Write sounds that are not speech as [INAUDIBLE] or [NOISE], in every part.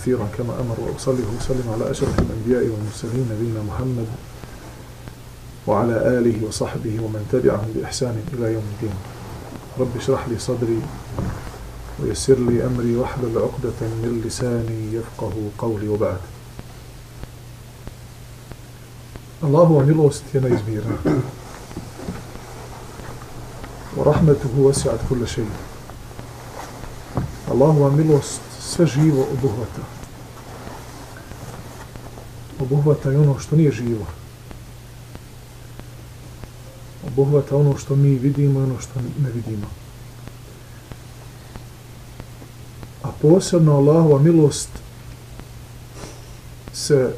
كثيرا كما أمر وأصلي وسلم على أشرف الأنبياء والمرسلين نبينا محمد وعلى آله وصحبه ومن تبعهم بإحسان إلى يوم الدين رب اشرح لي صدري ويسر لي أمري واحلل عقدة من لساني يفقه قولي وبعد الله milost je neizmjerna. ورحمته وسعت كل شيء. Allahova milost sve živo obuhvata. Obuhvata i ono što nije živo. Obuhvata ono što mi vidimo i ono što ne vidimo. A posebno Allahova milost se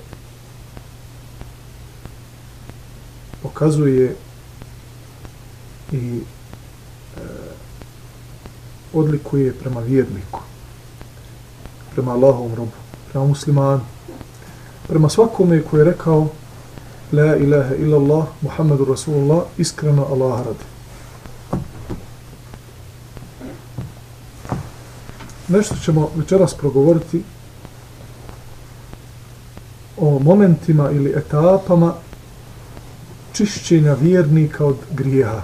pokazuje i e, odlikuje prema vjerniku, prema Allahovom robu, prema muslimanu, prema svakome koji je rekao La ilaha illa Allah, Muhammedu Rasulullah, iskreno Allah radi. Nešto ćemo večeras progovoriti o momentima ili etapama čišćenja vjernika od grijeha.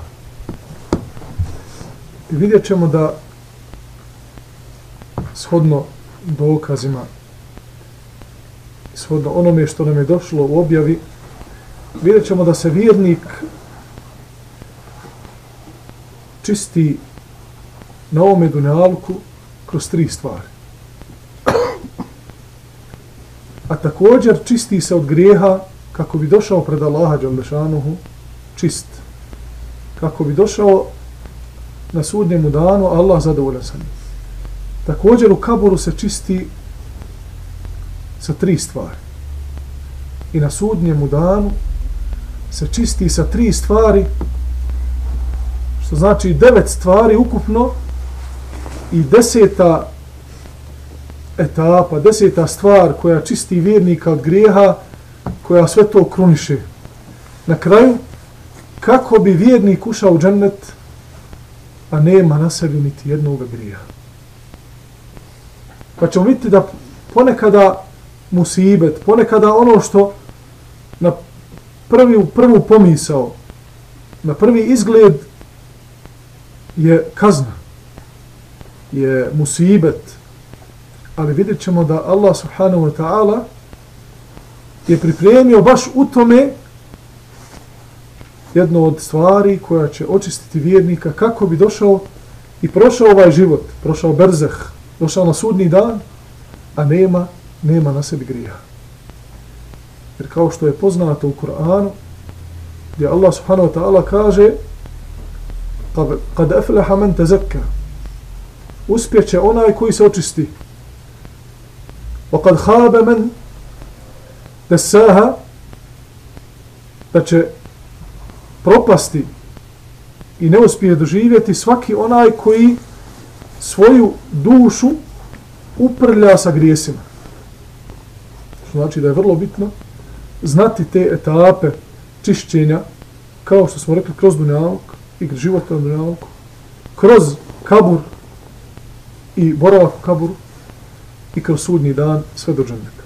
I vidjet ćemo da shodno dokazima shodno onome što nam je došlo u objavi vidjet ćemo da se vjernik čisti na ovome dunjalku kroz tri stvari. A također čisti se od grijeha kako bi došao pred Allaha Đalešanuhu čist. Kako bi došao na sudnjemu danu, Allah zadovoljan sa njim. Također u kaburu se čisti sa tri stvari. I na sudnjemu danu se čisti sa tri stvari, što znači devet stvari ukupno i deseta etapa, deseta stvar koja čisti vjernika od grijeha, koja sve to kruniše. Na kraju, kako bi vjernik ušao u džennet, a nema na sebi niti jednog grija. Pa ćemo vidjeti da ponekada musibet, ponekada ono što na prvi, prvu pomisao, na prvi izgled je kazna, je musibet, ali vidjet ćemo da Allah subhanahu wa ta'ala je pripremio baš u tome jedno od stvari koja će očistiti vjernika kako bi došao i prošao ovaj život, prošao berzeh, došao na sudni dan, a nema, nema na sebi grija. Jer kao što je poznato u Kur'anu, gdje Allah subhanahu wa ta'ala kaže kad aflaha man tazakka uspjeće onaj koji se očisti wa kad khaba man desaha da će propasti i ne uspije doživjeti svaki onaj koji svoju dušu uprlja sa grijesima. Što znači da je vrlo bitno znati te etape čišćenja, kao što smo rekli, kroz dunjalog i život na dunjalog, kroz kabur i boravak u kaburu i kroz sudnji dan sve do džendeka.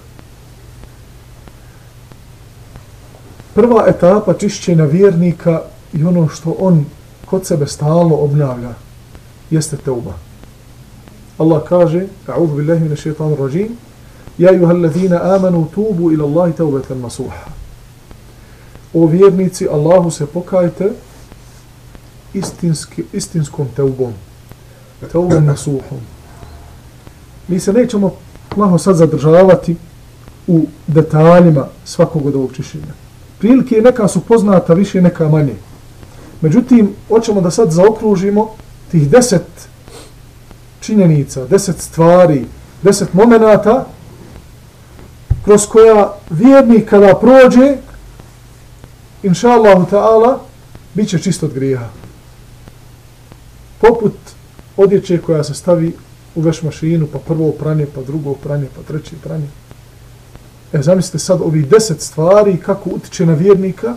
prva etapa čišćenja vjernika i ono što on kod sebe stalno obnavlja jeste teuba. Allah kaže, a'udhu billahi min shaitanir rajim, ja ayuha allazina amanu tubu ila Allahi taubatan nasuha. O vjernici, Allahu se pokajte istinski, istinskom teubom. Teubom nasuhom. Mi se nećemo plaho sad zadržavati u detaljima svakog od ovog čišćenja prilike neka su poznata, više neka manje. Međutim, hoćemo da sad zaokružimo tih deset činjenica, deset stvari, deset momenata kroz koja vjernik kada prođe, inša Allahu ta'ala, bit će čist od grija. Poput odjeće koja se stavi u veš mašinu, pa prvo pranje, pa drugo pranje, pa treće pranje. E, zamislite sad ovi deset stvari kako utiče na vjernika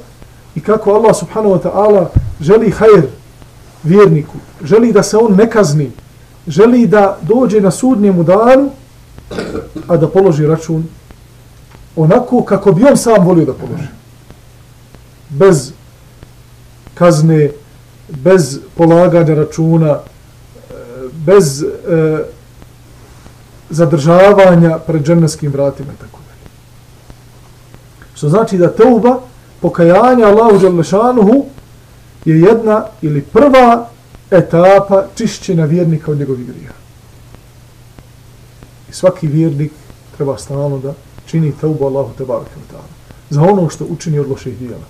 i kako Allah subhanahu wa ta'ala želi hajr vjerniku, želi da se on ne kazni, želi da dođe na sudnjemu danu, a da položi račun onako kako bi on sam volio da položi. Bez kazne, bez polaganja računa, e, bez e, zadržavanja pred džennetskim vratima i tako dalje. Što znači da teuba, pokajanje Allahu Đalešanuhu je jedna ili prva etapa čišćenja vjernika od njegovih grija. I svaki vjernik treba stalno da čini taubu Allahu te barake za ono što učini od loših dijela.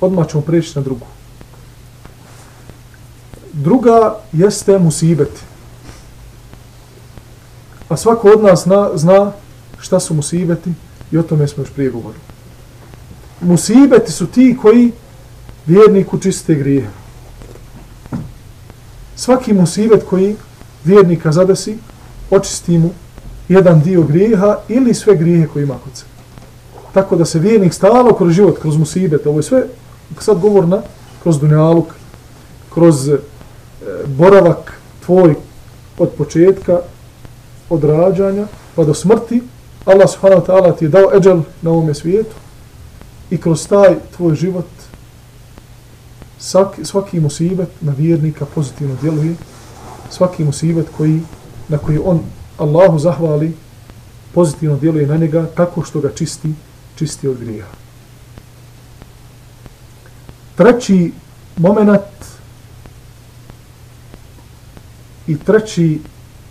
Odmah ćemo preći na drugu. Druga jeste musibet. A svako od nas zna, zna šta su musibeti i o tome smo još prije govorili. Musibeti su ti koji vjerniku čiste grije. Svaki musibet koji vjernika zadesi, očisti mu jedan dio grijeha ili sve grijehe koji ima kod se. Tako da se vjernik stalo kroz život, kroz musibet, ovo je sve sad govorna, kroz dunjaluk, kroz e, boravak tvoj od početka, od rađanja, pa do smrti, Allah subhanahu wa ta'ala ti je dao eđel na ovome svijetu i kroz taj tvoj život svaki, svaki musibet na vjernika pozitivno djeluje, svaki musibet koji, na koji on Allahu zahvali, pozitivno djeluje na njega tako što ga čisti, čisti od grija. Treći moment i treći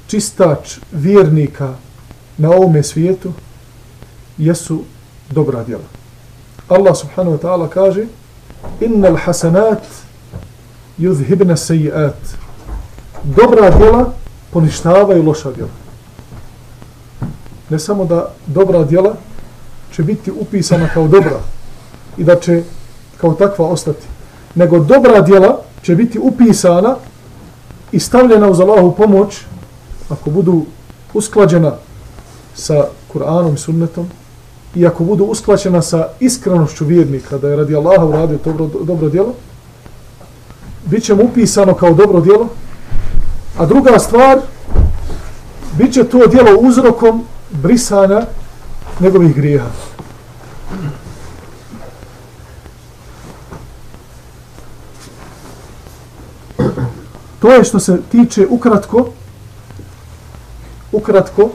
čistač vjernika na ovome svijetu jesu dobra djela. Allah subhanahu wa ta'ala kaže innal hasanat yuzhibna sayiat dobra djela poništavaju loša djela. Ne samo da dobra djela će biti upisana kao dobra i da će kao takva ostati nego dobra djela će biti upisana i stavljena uz Allahu pomoć ako budu usklađena sa Kur'anom i sunnetom i ako budu usklaćena sa iskrenošću vjernika da je radi Allaha uradio dobro, dobro djelo, bit će mu upisano kao dobro djelo, a druga stvar, bit će to djelo uzrokom brisanja njegovih grijeha. To je što se tiče ukratko ukratko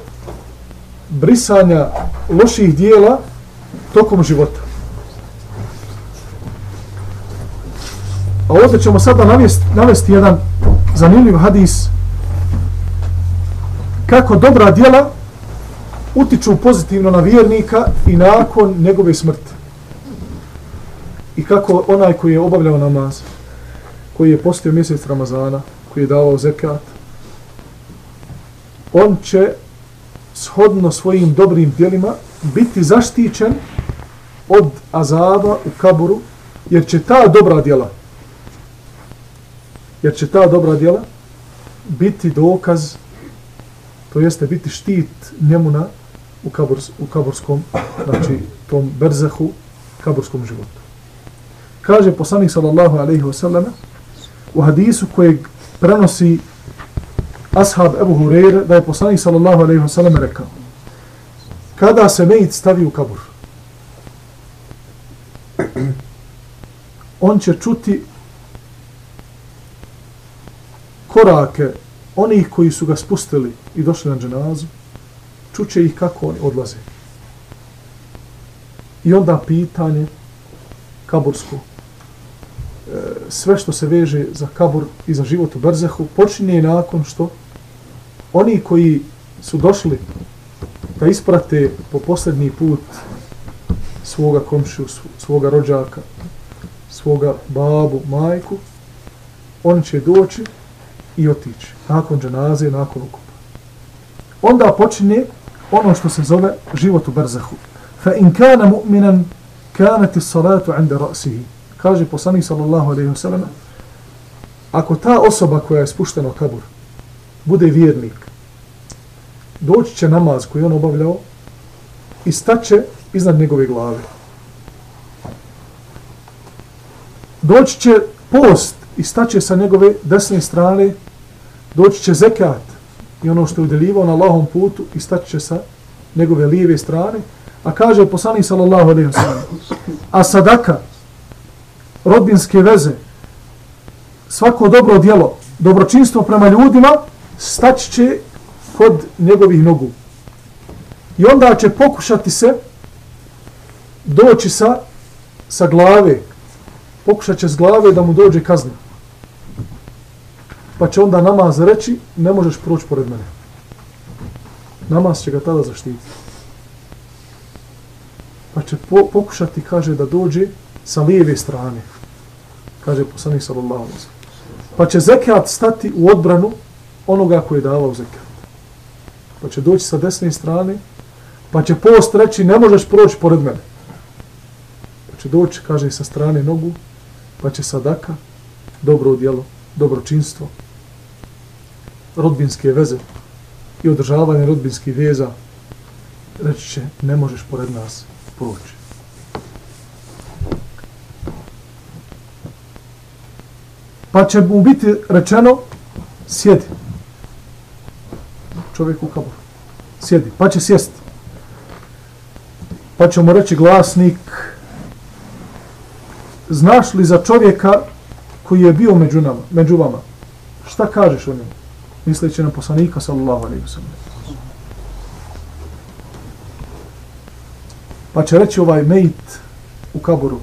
brisanja loših dijela tokom života. A ovdje ćemo sada navesti, navesti jedan zanimljiv hadis kako dobra dijela utiču pozitivno na vjernika i nakon njegove smrti. I kako onaj koji je obavljao namaz, koji je postio mjesec Ramazana, koji je davao zekat, on će shodno svojim dobrim djelima biti zaštićen od azaba u kaburu, jer će ta dobra djela, jer će ta dobra djela biti dokaz, to jeste biti štit njemu na, u, kaburs, u kaburskom, znači tom berzahu, kaburskom životu. Kaže poslanik sallallahu alaihi wa sallam u hadisu kojeg prenosi ashab Ebu Hureyre da je poslanik sallallahu alaihi wa sallam rekao kada se mejit stavi u kabur on će čuti korake onih koji su ga spustili i došli na dženazu čuće ih kako oni odlaze. I onda pitanje kaburskog sve što se veže za kabur i za život u Berzehu počinje nakon što oni koji su došli da isprate po posljednji put svoga komšiju, svoga rođaka, svoga babu, majku, oni će doći i otići nakon dženaze, nakon ukupa. Onda počinje ono što se zove život u Berzehu. Fa in kana mu'minan kanati salatu inda rasihi. Kaže poslanik sallallahu alaihi ve sellem: ako ta osoba koja je spuštena u kabur, bude vjernik, doći će namaz koji on obavljao i staće iznad njegove glave. Doći će post i staće sa njegove desne strane, doći će zekat i ono što je udelivao na Allahom putu i staće će sa njegove lijeve strane, a kaže poslanik sallallahu alaihi ve sellem: a sadaka, rodbinske veze, svako dobro djelo, dobročinstvo prema ljudima, staći će kod njegovih nogu. I onda će pokušati se doći sa, sa glave, pokušat će s glave da mu dođe kazna. Pa će onda namaz reći, ne možeš proći pored mene. Namaz će ga tada zaštiti. Pa će po, pokušati, kaže, da dođe sa lijeve strane. Kaže poslanik sallallahu alaihi Pa će zekat stati u odbranu onoga koji je davao zekat. Pa će doći sa desne strane, pa će post reći, ne možeš proći pored mene. Pa će doći, kaže, sa strane nogu, pa će sadaka, dobro djelo, dobročinstvo, rodbinske veze i održavanje rodbinskih veza, reći će, ne možeš pored nas proći. Pa će mu biti rečeno, sjedi. Čovjek u kaburu. Sjedi. Pa će sjesti. Pa će mu reći glasnik, znaš li za čovjeka koji je bio među, nama, među vama? Šta kažeš o njemu? Misleći na poslanika, sallallahu alaihi wa sallam. Pa će reći ovaj mejt u kaboru,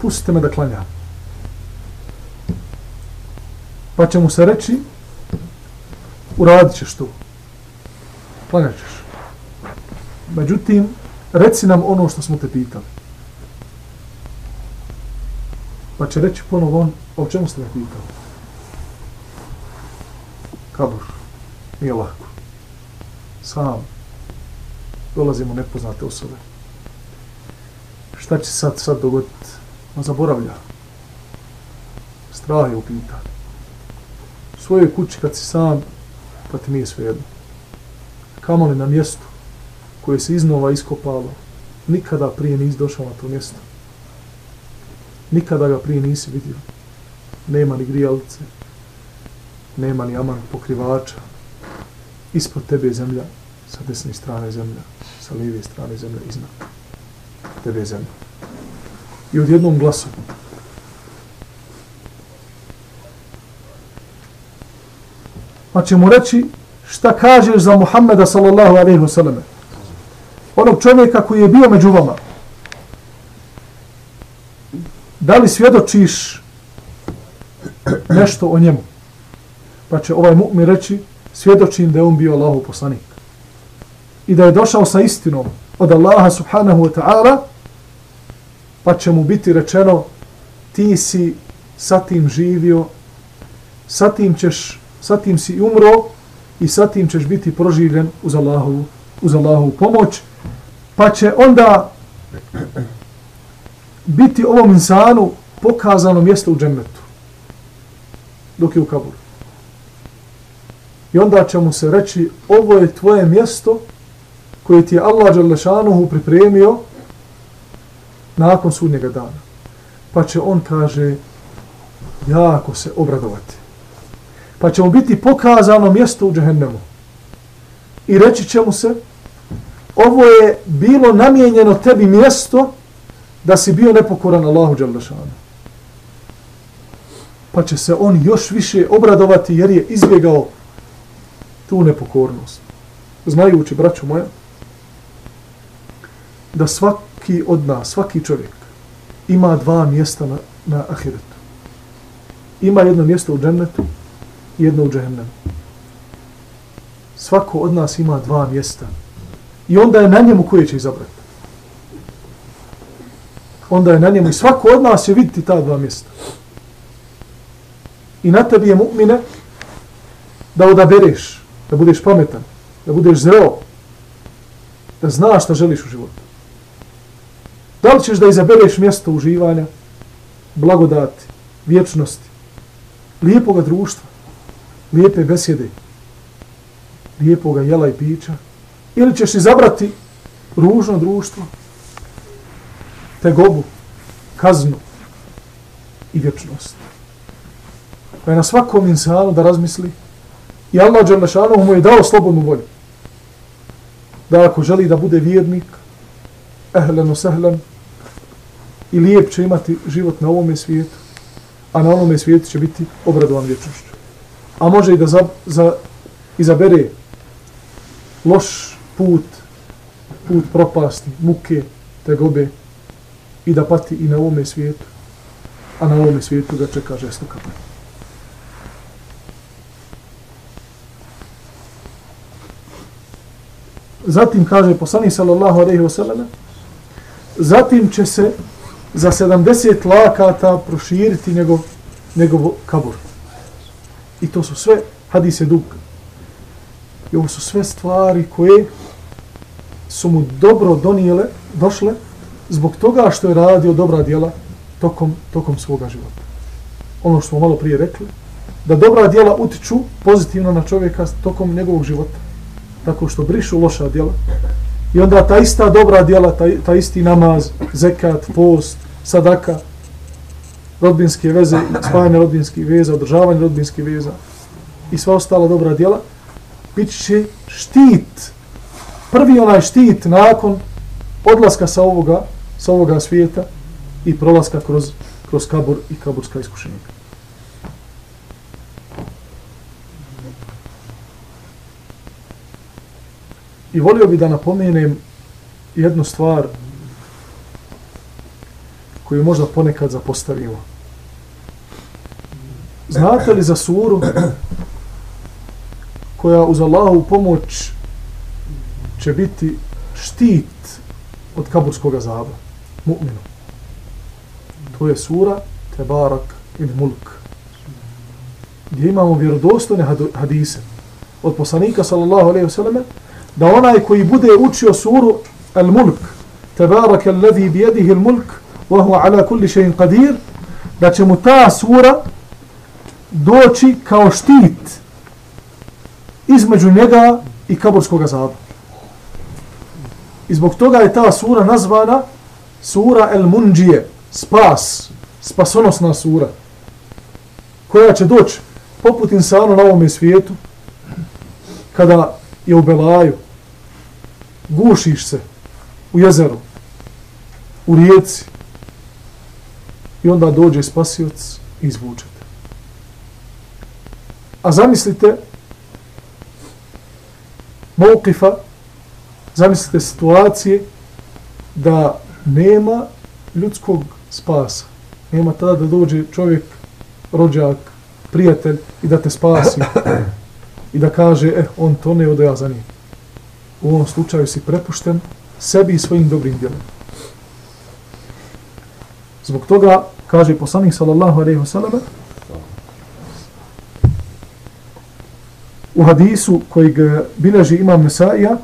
pustite me da klanjam. Pa će mu se reći, uradit ćeš to. Klanjat ćeš. Međutim, reci nam ono što smo te pitali. Pa će reći ponovo on, o čemu ste me pitali? Kabur. Nije lako. Sam. Dolazimo nepoznate osobe. Šta će sad, sad dogoditi? On zaboravlja. Strah je u pitanju svojoj kući kad si sam, pa ti nije svejedno. Kamo li na mjestu koje se iznova iskopalo, nikada prije nisi došao na to mjesto nikada ga prije nisi vidio. Nema ni grijalice, nema ni aman pokrivača. Ispod tebe je zemlja, sa desne strane zemlja, sa lijeve strane zemlja, iznad tebe je zemlja. I odjednom jednom Pa će mu reći šta kažeš za Muhammeda sallallahu alaihi wa sallam. Onog čovjeka koji je bio među vama da li svjedočiš nešto o njemu? Pa će ovaj mu'mi reći, svjedočim da je on bio Allahov poslanik. I da je došao sa istinom od Allaha subhanahu wa ta'ala, pa će mu biti rečeno, ti si sa tim živio, sa tim, ćeš, sa tim si umro i sa tim ćeš biti proživljen uz Allahovu, uz Allahovu pomoć, pa će onda biti ovom insanu pokazano mjesto u džennetu. Dok je u kaburu. I onda će mu se reći, ovo je tvoje mjesto koje ti je Allah Đalešanuhu pripremio nakon sudnjega dana. Pa će on kaže, jako se obradovati. Pa će mu biti pokazano mjesto u džehennemu. I reći će mu se, ovo je bilo namijenjeno tebi mjesto da si bio nepokoran Allahu Đalešanu. Pa će se on još više obradovati jer je izbjegao tu nepokornost. Znajući, braću moja, da svaki od nas, svaki čovjek ima dva mjesta na, na ahiretu. Ima jedno mjesto u džennetu jedno u džehennemu. Svako od nas ima dva mjesta. I onda je na njemu koje će izabrati onda je na njemu i svako od nas će vidjeti ta dva mjesta. I na tebi je mu'mine da odabereš, da budeš pametan, da budeš zreo, da znaš šta želiš u životu. Da li ćeš da izabereš mjesto uživanja, blagodati, vječnosti, lijepoga društva, lijepe besjede, lijepoga jela i pića, ili ćeš izabrati ružno društvo, tegobu, kaznu i vječnost. Pa je na svakom insanu da razmisli i Allah Đerlešanu mu je dao slobodnu volju. Da ako želi da bude vjernik, ehlen sehlen, i lijep će imati život na ovome svijetu, a na onome svijetu će biti obradovan vječnošću. A može i da za, za, izabere loš put, put propasti, muke, tegobe i da pati i na ovome svijetu, a na ovome svijetu ga čeka žestoka pati. Zatim kaže poslanik sallallahu alejhi ve sellem zatim će se za 70 lakata proširiti njegov, njegov kabur. I to su sve hadise dug. I ovo su sve stvari koje su mu dobro donijele, došle, zbog toga što je radio dobra djela tokom, tokom svoga života. Ono što smo malo prije rekli, da dobra djela utiču pozitivno na čovjeka tokom njegovog života. Tako što brišu loša djela. I onda ta ista dobra djela, ta, ta isti namaz, zekat, post, sadaka, rodbinske veze, spajanje rodbinskih veza, održavanje rodbinskih veza i sva ostala dobra djela, bit će štit, prvi onaj štit nakon odlaska sa ovoga, sa ovoga svijeta i prolaska kroz, kroz kabur i kaburska iskušenja. I volio bi da napomenem jednu stvar koju možda ponekad zapostavimo. Znate li za suru koja uz Allahovu pomoć će biti štit od kaburskog azaba? Mu'minu. To je sura Tebarak ili Mulk. Gdje imamo vjerodostojne hadise od poslanika sallallahu alaihi wasallam da onaj koji bude učio suru Al-Mulk Tebarak bi bijedihi Al-Mulk وهو على كل شيء قدير da će mu ta sura doći kao štit između njega i kaburskog azaba. I zbog toga je ta sura nazvana sura El Munđije, spas, spasonosna sura, koja će doći poput insana na ovom svijetu, kada je u Belaju, gušiš se u jezeru, u rijeci, i onda dođe spasioc i izvučete. A zamislite Moukifa, zamislite situacije da nema ljudskog spasa. Nema tada da dođe čovjek, rođak, prijatelj i da te spasi. I da kaže, eh, on to ne odoja za njim. U ovom slučaju si prepušten sebi i svojim dobrim djelom. Zbog toga kaže poslanik sallallahu alejhi ve sellem u hadisu koji ga bilježi imam Nesaija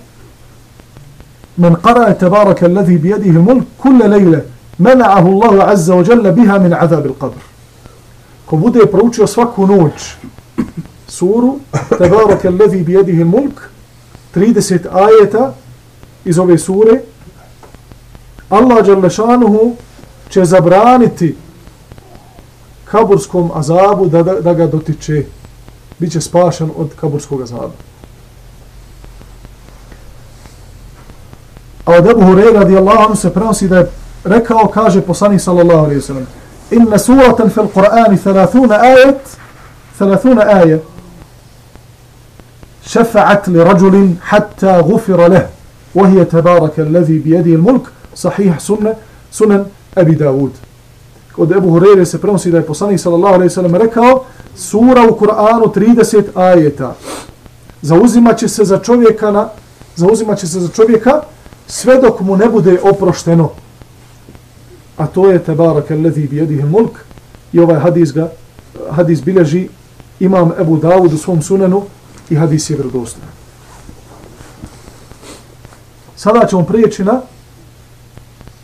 من قرأ تبارك الذي بيده الملك كل ليلة الله عز وجل بها من عذاب القبر ko bude proučio svaku noć suru Tebaraka alladhi bijedihi mulk 30 ajeta iz ove sure Allah Đalešanuhu će zabraniti kaburskom azabu da, da, da ga dotiče, bit će spašan od kaburskog azaba. A od Ebu Hureyra radijallahu anhu se prenosi da je rekao, kaže poslanik sallallahu alaihi sallam, inna suratan fil Qur'ani 30 ajet, 30 ajet, شفعت لرجل حتى غفر له وهي تبارك الذي بيده الملك صحيح سنة سنن أبي داود od Ebu Hurere se prenosi da je poslanik sallallahu alejhi ve sellem rekao sura u Kur'anu 30 ajeta. Zauzimaće se za čovjeka na zauzimaće se za čovjeka sve dok mu ne bude oprošteno. A to je tebarakallazi bi yadihi mulk i ovaj hadis ga hadis bilježi imam Ebu Davud u svom sunenu i hadis je vjerodostojan sada ćemo prijeći na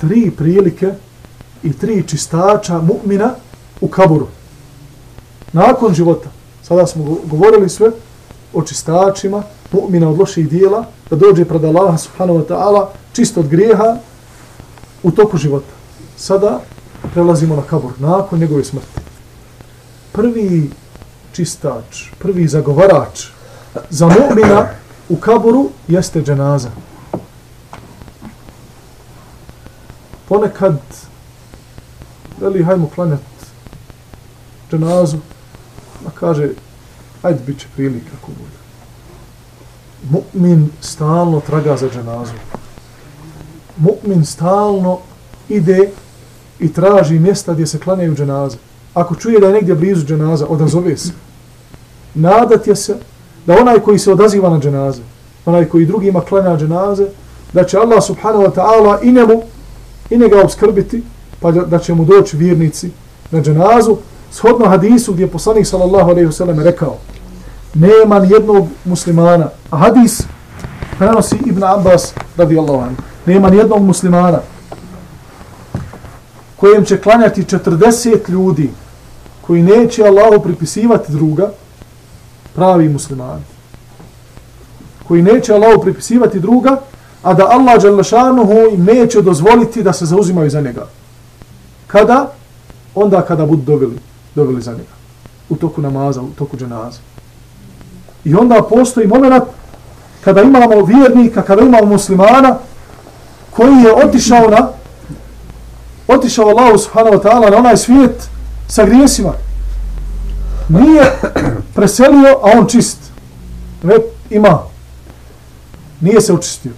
tri prilike i tri čistača mu'mina u kaburu. Nakon života, sada smo govorili sve o čistačima mu'mina od loših dijela, da dođe pred Allaha subhanahu wa ta'ala čist od grijeha u toku života. Sada prelazimo na kabur, nakon njegove smrti. Prvi čistač, prvi zagovarač za mu'mina u kaburu jeste dženaza. Ponekad veli hajmo klanjat dženazu, a kaže ajde bit će prilika ako bude. Mu'min stalno traga za dženazu. Mu'min stalno ide i traži mjesta gdje se klanjaju dženaze. Ako čuje da je negdje blizu dženaza, odazove se. Nadat je se da onaj koji se odaziva na dženaze, onaj koji drugima klanja dženaze, da će Allah subhanahu wa ta'ala i njemu i njega obskrbiti, pa da, da će mu doći vjernici na dženazu, shodno hadisu gdje je poslanik sallallahu alaihi wasallam rekao, nema jednog muslimana, a hadis prenosi Ibn Abbas radijallahu anhu, nema jednog muslimana kojem će klanjati 40 ljudi koji neće Allahu pripisivati druga, pravi muslimani. Koji neće Allahu pripisivati druga, a da Allah Đalešanuhu im neće dozvoliti da se zauzimaju za njega. Kada? Onda kada budu dobili, dobili za njega. U toku namaza, u toku dženaza. I onda postoji moment kada imamo vjernika, kada imamo muslimana koji je otišao na otišao Allah subhanahu wa ta'ala na onaj svijet sa grijesima. Nije preselio, a on čist. Ne, ima. Nije se očistio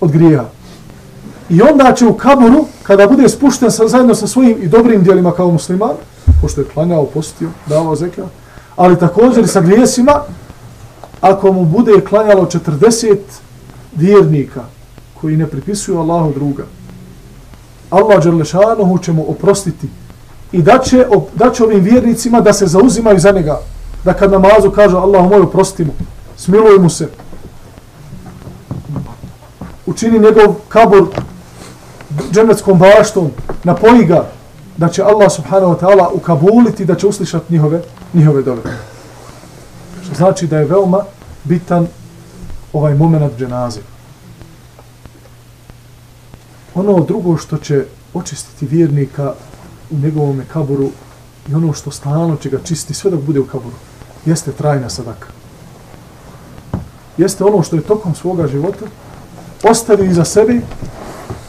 od grijeha. I onda će u kaburu, kada bude spušten sa, zajedno sa svojim i dobrim dijelima kao musliman, pošto je klanjao, postio, davao zeka, ali također i sa grijesima, ako mu bude klanjalo 40 vjernika koji ne pripisuju Allahu druga, Allah Đerlešanuhu će mu oprostiti i da će, da će ovim vjernicima da se zauzimaju za njega, da kad namazu kaže Allahu moj oprosti mu, smiluj mu se, učini njegov kabur džemetskom baštom, napoji ga, da će Allah subhanahu wa ta'ala ukabuliti, da će uslišati njihove, njihove dove. Što znači da je veoma bitan ovaj moment dženaze. Ono drugo što će očistiti vjernika u njegovom kaburu i ono što stalno će ga čistiti sve dok bude u kaburu, jeste trajna sadaka. Jeste ono što je tokom svoga života ostavi iza sebe,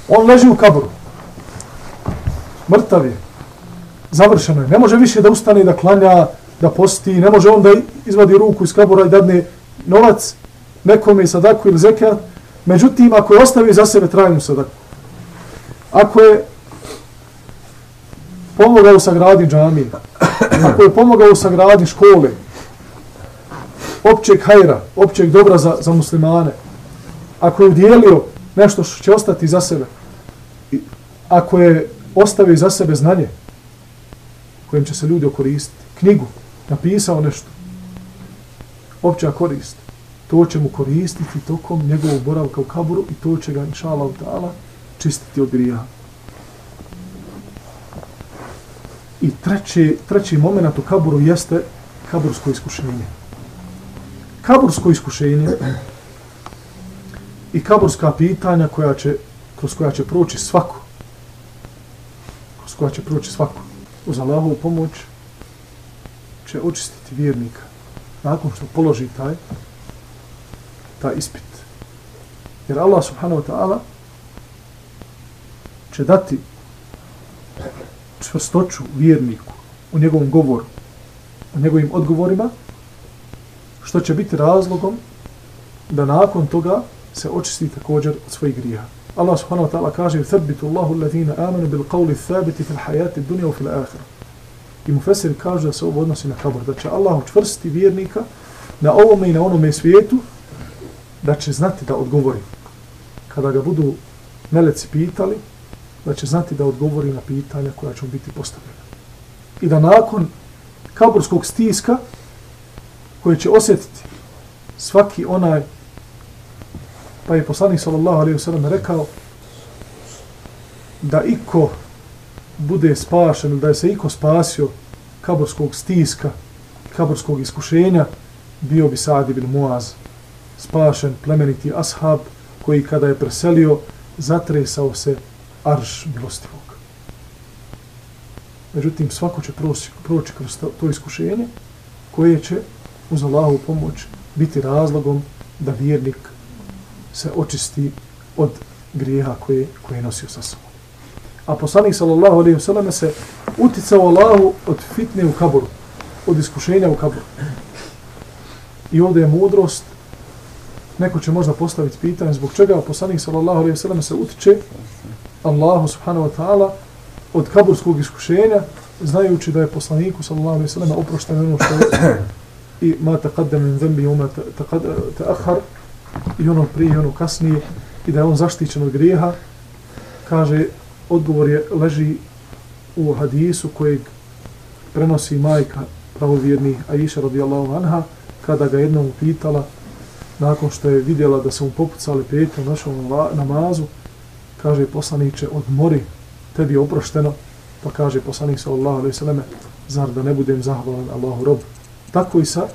on leži u kaburu. Mrtav je. Završeno je. Ne može više da ustane da klanja, da posti, ne može on da izvadi ruku iz kabura i dadne novac nekome sadaku ili zekat. Međutim, ako je ostavi za sebe trajnu sadaku, ako je pomogao sa gradi džamije, ako je pomogao sa gradi škole, općeg hajra, općeg dobra za, za muslimane, ako je udjelio nešto što će ostati za sebe, I ako je ostavio za sebe znanje kojim će se ljudi okoristiti, knjigu, napisao nešto, opća korist, to će mu koristiti tokom njegovog boravka u kaburu i to će ga, inša Allah, čistiti od grija. I treći, treći moment u kaburu jeste kabursko iskušenje. Kabursko iskušenje i kaburska pitanja koja će, kroz koja će proći svako. Kroz koja će proći svako. Uz Allahovu pomoć će očistiti vjernika nakon što položi taj taj ispit. Jer Allah subhanahu wa ta'ala će dati čvrstoću vjerniku u njegovom govoru, u njegovim odgovorima, što će biti razlogom da nakon toga se očisti također od svojih grija. Allah subhanahu wa ta'ala kaže ثَبِّتُ اللَّهُ الَّذِينَ آمَنُوا بِالْقَوْلِ qawli فِي الْحَيَاتِ الدُّنْيَا وَفِي fil. I mu fesir kaže da se ovo odnosi na kabor, da će Allah učvrstiti vjernika na ovome i na onome svijetu, da će znati da odgovori. Kada ga budu meleci pitali, da će znati da odgovori na pitanja koja će mu biti postavljena. I da nakon kaburskog stiska koje će osjetiti svaki onaj pa je poslanik sallallahu alejhi ve sellem rekao da iko bude spašen da je se iko spasio kaburskog stiska kaburskog iskušenja bio bi Sa'd ibn Muaz spašen plemeniti ashab koji kada je preselio zatresao se arš milostivog. Međutim, svako će proći, proći kroz to, to iskušenje koje će uz Allahu pomoć biti razlogom da vjernik se očisti od grijeha koje, koje je nosio sa sobom. A poslanik sallallahu alaihi wasallam se uticao Allahu od fitne u kaboru, od iskušenja u kaboru. I ovdje je mudrost, neko će možda postaviti pitanje zbog čega poslanik sallallahu alaihi wasallam se utiče Allahu subhanahu wa ta'ala od kaburskog iskušenja, znajući da je poslaniku sallallahu alaihi wasallam oprošteno ono što je i ma taqaddam min dhanbi wa ma ta'akhkhar i ono prije i ono kasnije i da je on zaštićen od grijeha. Kaže odgovor je leži u hadisu kojeg prenosi majka pravovjerni Aisha radijallahu anha kada ga jednom upitala nakon što je vidjela da se mu popucali prijatelj u našom namazu kaže poslaniće odmori tebi je oprošteno. Pa kaže poslanik sallallahu alejhi ve selleme zar da ne budem zahvalan Allahu rob tako i sa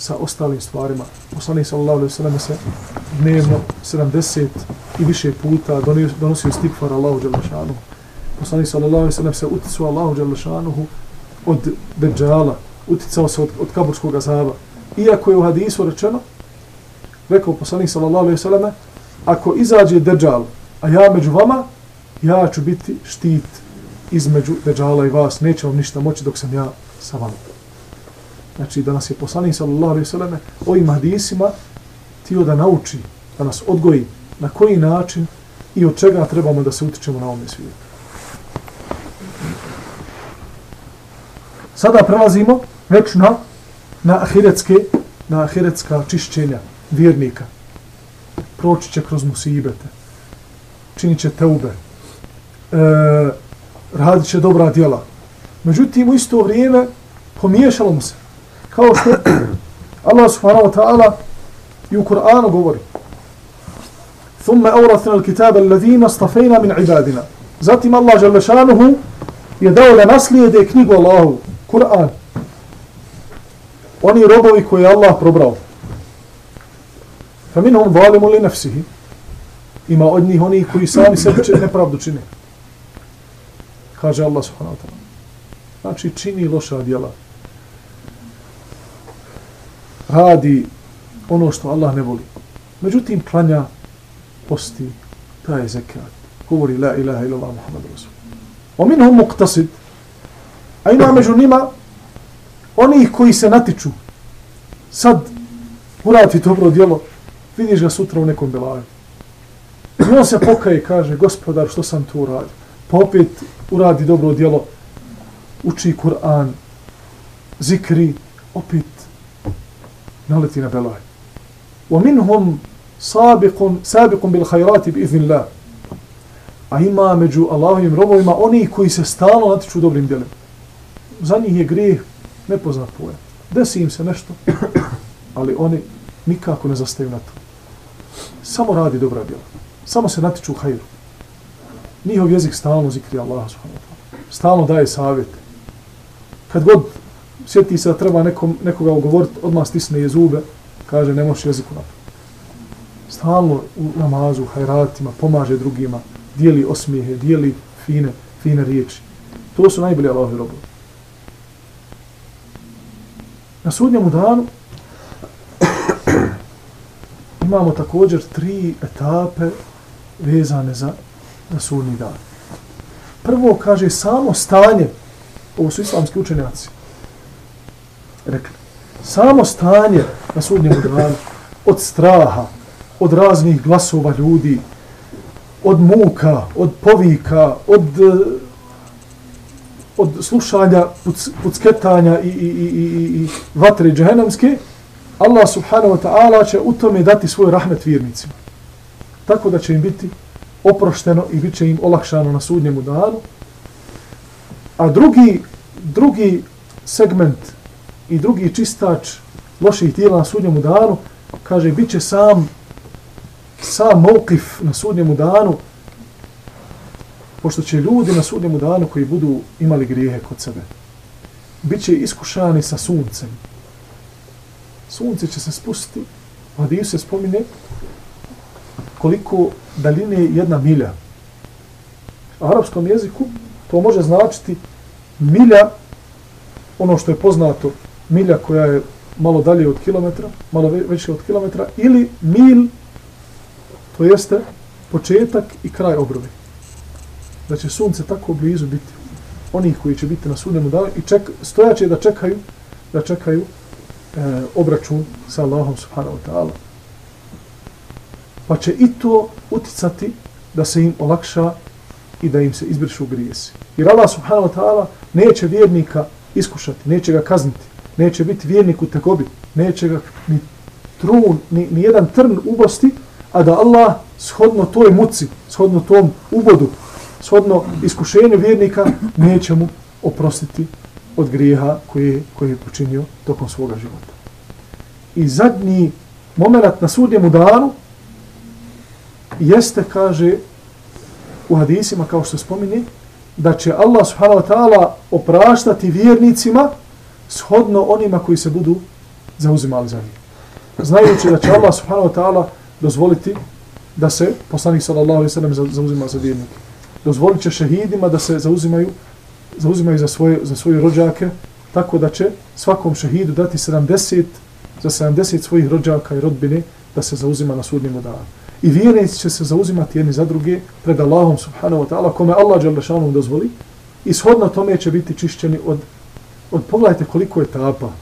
sa ostalim stvarima. Poslanik sallallahu alejhi ve sellem se dnevno 70 i više puta donio, donosio istighfar Allahu dželle šanu. Poslanik sallallahu alejhi ve sellem se uticao Allahu dželle šanuhu od dejjala, uticao se od, od kaburskog azaba. Iako je u hadisu rečeno, rekao poslanik sallallahu alejhi ve selleme, ako izađe dejjal, a ja među vama, ja ću biti štit između dejjala i vas, neće vam ništa moći dok sam ja sa vama. Znači da nas je poslanik sallallahu alejhi ve selleme ovim hadisima tio da nauči, da nas odgoji na koji način i od čega trebamo da se utičemo na ovom svijetu. Sada prelazimo već na, na ahiretske, na ahiretska čišćenja vjernika. Proći će kroz musibete, činit će teube, e, radit će dobra djela. Međutim, u isto vrijeme pomiješalo mu se kao što Allah subhanahu wa ta'ala i u Kur'anu govori ثم أورثنا الكتاب الذين اصطفينا من عبادنا zatim Allah جل شانه je dao da naslijede knjigu Allahu, Kur'an. Oni robovi koji Allah probrao. Fa minhum zalimu li nafsihi. Ima od njih oni koji sami sebi nepravdu čine. Kaže Allah subhanahu wa ta'ala. Znači čini loša djela radi ono što Allah ne voli. Međutim, klanja, posti, taj zekat, govori la ilaha ila Allah Muhammad Rasul. O minhum muqtasid, a ima među njima oni koji se natiču. Sad urati dobro djelo, vidiš ga sutra u nekom belaju. I on se pokaje i kaže, gospodar, što sam tu uradio? Pa opet uradi dobro djelo, uči Kur'an, zikri, opet naleti na belaj. Wa minhum sabiqun sabiqun bil khairati bi iznillah. A ima među Allahovim robovima oni koji se stalno natiču dobrim djelima. Za njih je grijeh nepoznat pojam. Desi im se nešto, ali oni nikako ne zastaju na to. Samo radi dobra djela. Samo se natiču hajru. Njihov jezik stalno zikri Allah Stalno daje savjete. Kad god sjeti se da treba nekom, nekoga ugovoriti, odmah stisne je zube, kaže ne možeš jeziku napraviti. Stalno u namazu, hajratima, pomaže drugima, dijeli osmijehe, dijeli fine, fine riječi. To su najbolji Allahovi robovi. Na sudnjemu danu [COUGHS] imamo također tri etape vezane za, za sudnji dan. Prvo kaže samo stanje, ovo su islamski učenjaci, rekli. Samo stanje na sudnjem danu od straha, od raznih glasova ljudi, od muka, od povika, od, e, od slušanja, pucketanja i, i, i, i, i vatre džehenamske, Allah subhanahu wa ta'ala će u tome dati svoj rahmet vjernicima. Tako da će im biti oprošteno i bit će im olakšano na sudnjemu danu. A drugi, drugi segment i drugi čistač loših tijela na sudnjemu danu, kaže, bit će sam, sam mokif na sudnjemu danu, pošto će ljudi na sudnjemu danu koji budu imali grijehe kod sebe, bit će iskušani sa suncem. Sunce će se spustiti, a dio se spomine koliko daljine jedna milja. U arapskom jeziku to može značiti milja, ono što je poznato milja koja je malo dalje od kilometra, malo veće od kilometra, ili mil, to jeste početak i kraj obrovi. Da će sunce tako blizu biti onih koji će biti na sudnemu danu i ček, stojaće da čekaju da čekaju e, obračun sa Allahom subhanahu wa ta'ala. Pa će i to uticati da se im olakša i da im se izbrišu grijesi. Jer Allah subhanahu wa ta'ala neće vjernika iskušati, neće ga kazniti, neće biti vjernik u tegobi, neće ga ni trun, ni, ni jedan trn ubosti, a da Allah shodno toj muci, shodno tom ubodu, shodno iskušenju vjernika, neće mu oprostiti od grijeha koje, koje je počinio tokom svoga života. I zadnji moment na sudnjemu danu jeste, kaže, u hadisima, kao što spominje, da će Allah subhanahu wa ta'ala opraštati vjernicima shodno onima koji se budu zauzimali za njih. Znajući da će Allah subhanahu wa ta'ala dozvoliti da se poslanik sallallahu alaihi sallam zauzima za vjernike. Dozvolit će šehidima da se zauzimaju, zauzimaju za, svoje, za svoje rođake, tako da će svakom šehidu dati 70 za 70 svojih rođaka i rodbine da se zauzima na sudnjem danu. I vjernici će se zauzimati jedni za druge pred Allahom subhanahu wa ta'ala, kome Allah Đalešanu dozvoli, i shodno tome će biti čišćeni od pogledajte koliko je etapa,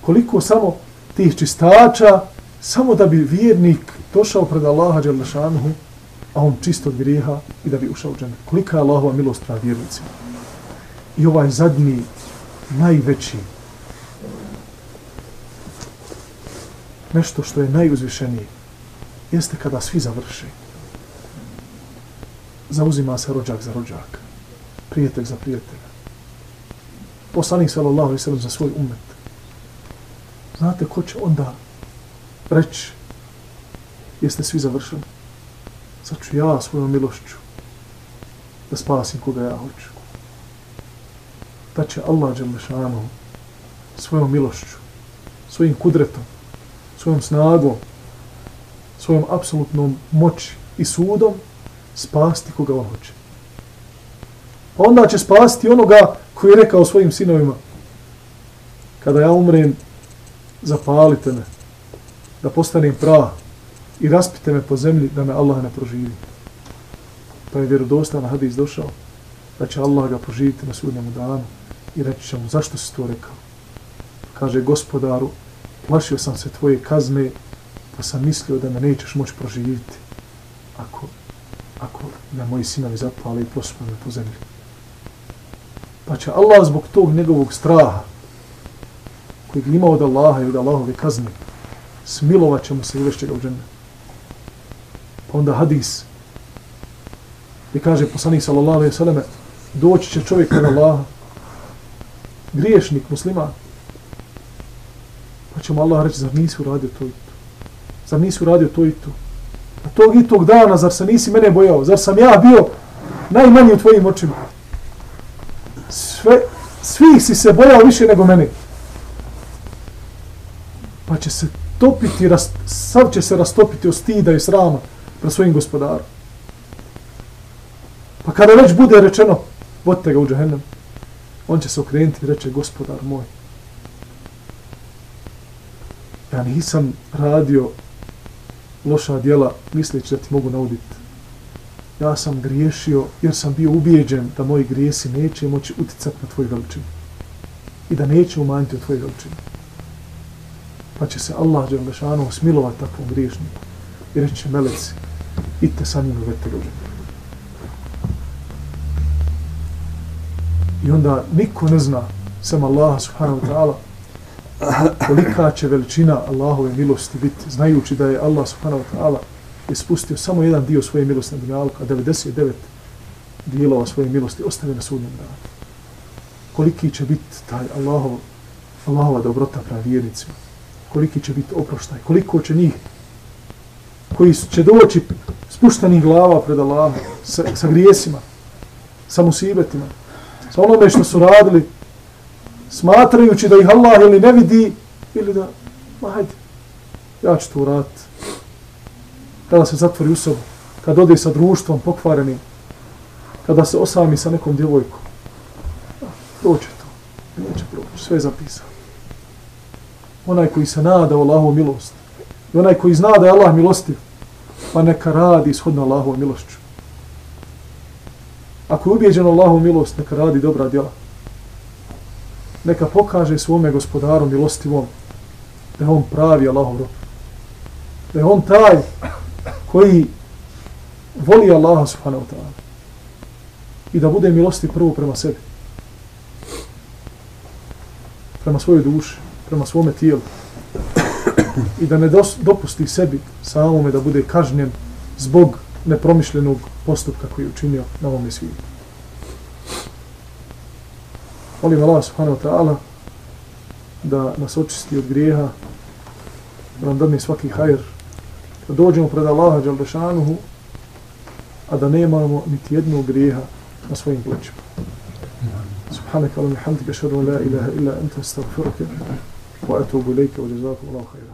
koliko samo tih čistača, samo da bi vjernik došao pred Allaha Đalešanu, a on čist od grijeha i da bi ušao u džene. Kolika je Allahova milost pravi vjernicima. I ovaj zadnji, najveći, nešto što je najuzvišenije, jeste kada svi završi. Zauzima se rođak za rođak, prijatelj za prijatelja. Poslanik sallallahu alaihi sallam za svoj umet. Znate ko će onda reći jeste svi završeni? Sad ću ja svojom milošću da spasim koga ja hoću. Da će Allah Đelešanu svojom milošću, svojim kudretom, svojom snagom, svojom apsolutnom moći i sudom spasti koga on hoće. Pa onda će spasti onoga koji je rekao svojim sinovima kada ja umrem zapalite me da postanem prah i raspite me po zemlji da me Allah ne proživi. Pa je vjerodostan hadis došao da će Allah ga proživiti na sudnjemu danu i reći će mu zašto si to rekao. Kaže gospodaru plašio sam se tvoje kazne pa sam mislio da me nećeš moći proživiti ako, ako me moji sinovi zapali i me po zemlji. Pa će Allah zbog tog njegovog straha kojeg ima od Allaha i od Allahove kazne smilovat će mu se i uvešće ga u džene. Pa onda hadis gdje kaže poslanik sallallahu alaihi sallame doći će čovjek od Allaha griješnik musliman, pa će mu Allah reći zar nisi uradio to i to zar nisi uradio to i to? A tog i tog dana, zar se nisi mene bojao? Zar sam ja bio najmanji u tvojim očima? Svih si se bojao više nego mene. Pa će se topiti, rast, sav će se rastopiti od stida i srama pred svojim gospodarom. Pa kada već bude rečeno, vodite ga u džahennem, on će se okrenuti i reče, gospodar moj, ja nisam radio loša djela misleći da ti mogu nauditi. Ja sam griješio jer sam bio ubijeđen da moji grijesi neće moći uticati na tvoj veličinu. I da neće umanjiti od tvoje veličine. Pa će se Allah Đelešanu smilovati takvom griješniku. I reći meleci, idite sa njim u vete I onda niko ne zna, sam Allah subhanahu wa ta'ala, kolika će veličina Allahove milosti biti, znajući da je Allah subhanahu wa ta'ala ispustio samo jedan dio svoje milosti na dunjalku, a 99 dijelova svoje milosti ostane na sudnjem danu. Koliki će biti taj Allahov, Allahova dobrota prema vjernicima, koliki će biti oproštaj, koliko će njih koji će doći spušteni glava pred Allahom sa, sa grijesima, sa musibetima, sa onome što su radili, smatrajući da ih Allah ili ne vidi, ili da, ma hajde, ja ću to uraditi. Kada se zatvori u sobu, kada ode sa društvom pokvarenim, kada se osami sa nekom djevojkom, proće to, neće proći, sve je zapisano. onaj koji se nada u Allahovu milost, i onaj koji zna da je Allah milostiv, pa neka radi ishodno Allahovu milošću. Ako je ubijeđen Allahovu milost, neka radi dobra djela. Neka pokaže svome gospodaru milostivom da je on pravi Allahov rob. Da je on taj koji voli Allaha subhanahu wa ta'ala i da bude milosti prvo prema sebi. Prema svojoj duši, prema svome tijelu. I da ne dopusti sebi samome da bude kažnjen zbog nepromišljenog postupka koji je učinio na ovom svijetu. Molim Allah subhanahu wa ta'ala da nas očisti od grijeha, da nam dadne svaki hajr, da dođemo pred Allaha Đalešanuhu, a da nemamo niti jednog grijeha na svojim plećima. Subhanak Allah, mihamdika, šaru, la ilaha, illa anta, stavfirke, wa atubu lejke, wa jazaku, Allah, hajde.